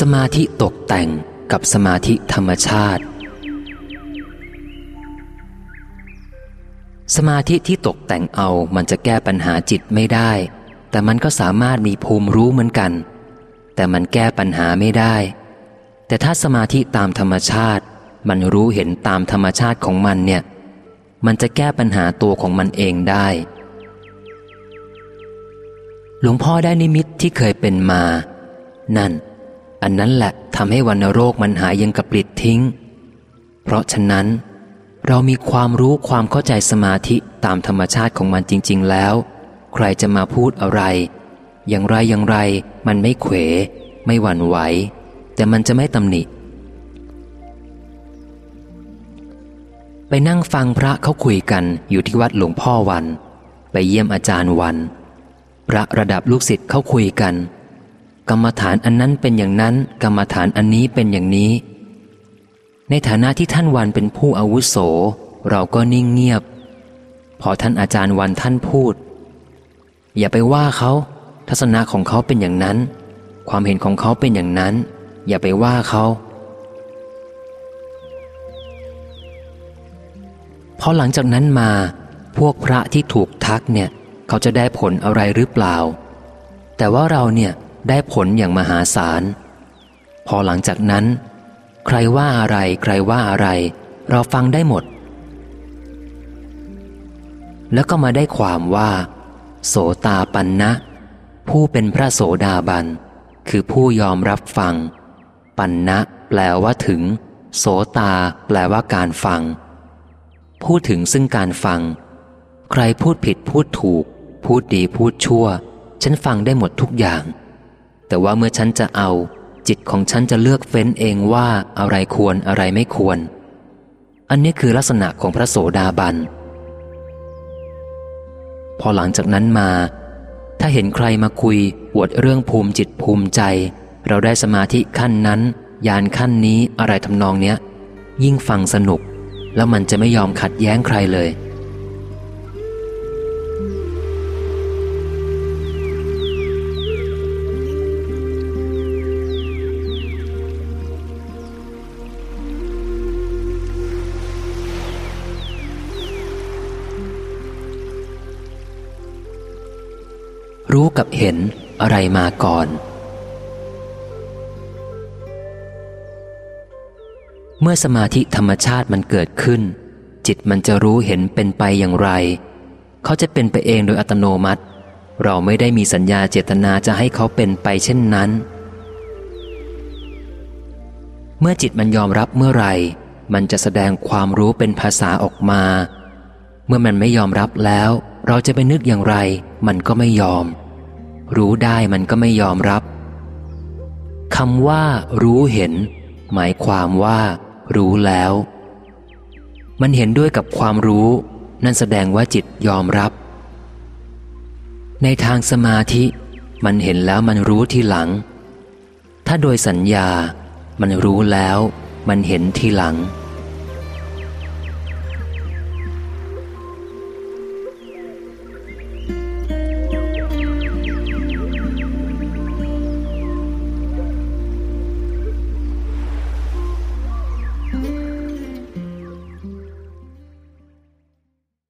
สมาธิตกแต่งกับสมาธิธรรมชาติ สมาธิที่ตกแต่งเอามันจะแก้ปัญหาจิตไม่ได้ แต่มันก็สามารถมีภูมิรู้เหมือนกัน แต่มันแก้ปัญหาไม่ได้ แต่ถ้าสมาธิตามธรรมชาติ มันรู้เห็นตามธรรมชาติของมันเนี่ย มันจะแก้ปัญหาตัวของมันเองได้ หลวงพ่อได้นิมิตที่เคยเป็นมา นั่น อันนั้นแหละทำให้วันโรคมันหายยังกับปลิดทิ้ง เพราะฉะนั้น เรามีความรู้ความเข้าใจสมาธิตามธรรมชาติของมันจริง ๆ แล้ว ใครจะมาพูดอะไร อย่างไรอย่างไร มันไม่เขว ไม่หวั่นไหว แต่มันจะไม่ตำหนิ ไปนั่งฟังพระเขาคุยกันอยู่ที่วัดหลวงพ่อวัน ไปเยี่ยมอาจารย์วัน พระระดับลูกศิษย์เขาคุยกัน กรรมฐานอันนั้นเป็นอย่างนั้น กรรมฐานอันนี้เป็นอย่างนี้ ในฐานะที่ท่านวันเป็นผู้อาวุโส เราก็นิ่งเงียบ พอท่านอาจารย์วันท่านพูด อย่าไปว่าเขา ทัศนะของเขาเป็นอย่างนั้น ความเห็นของเขาเป็นอย่างนั้น อย่าไปว่าเขาพอหลังจากนั้นมาพวกพระที่ถูกทักเนี่ย เขาจะได้ผลอะไรหรือเปล่า แต่ว่าเราเนี่ย ได้ผลอย่างมหาศาล พอหลังจากนั้น ใครว่าอะไรใครว่าอะไร เราฟังได้หมด แล้วก็มาได้ความว่า โสตาปันนะ ผู้เป็นพระโสดาบัน คือผู้ยอมรับฟัง ปันนะแปลว่าถึง โสตาแปลว่าการฟัง พูดถึงซึ่งการฟัง ใครพูดผิดพูดถูก พูดดีพูดชั่ว ฉันฟังได้หมดทุกอย่าง แต่ว่าเมื่อฉันจะเอา จิตของฉันจะเลือกเฟ้นเองว่าอะไรควรอะไรไม่ควร อันนี้คือลักษณะของพระโสดาบัน พอหลังจากนั้นมา ถ้าเห็นใครมาคุยอวดเรื่องภูมิจิตภูมิใจ เราได้สมาธิขั้นนั้น ยานขั้นนี้อะไรทำนองเนี้ย ยิ่งฟังสนุก แล้วมันจะไม่ยอมขัดแย้งใครเลย รู้กับเห็นอะไรมาก่อน เมื่อสมาธิธรรมชาติมันเกิดขึ้น จิตมันจะรู้เห็นเป็นไปอย่างไร เขาจะเป็นไปเองโดยอัตโนมัติ เราไม่ได้มีสัญญาเจตนาจะให้เขาเป็นไปเช่นนั้น เมื่อจิตมันยอมรับเมื่อไรมันจะแสดงความรู้เป็นภาษาออกมา เมื่อมันไม่ยอมรับแล้ว เราจะไปนึกอย่างไร มันก็ไม่ยอม รู้ได้มันก็ไม่ยอมรับคำว่า รู้เห็น หมายความว่า รู้แล้ว มันเห็นด้วยกับความรู้ นั่นแสดงว่าจิตยอมรับ ในทางสมาธิ มันเห็นแล้วมันรู้ทีหลัง ถ้าโดยสัญญา มันรู้แล้ว มันเห็นทีหลัง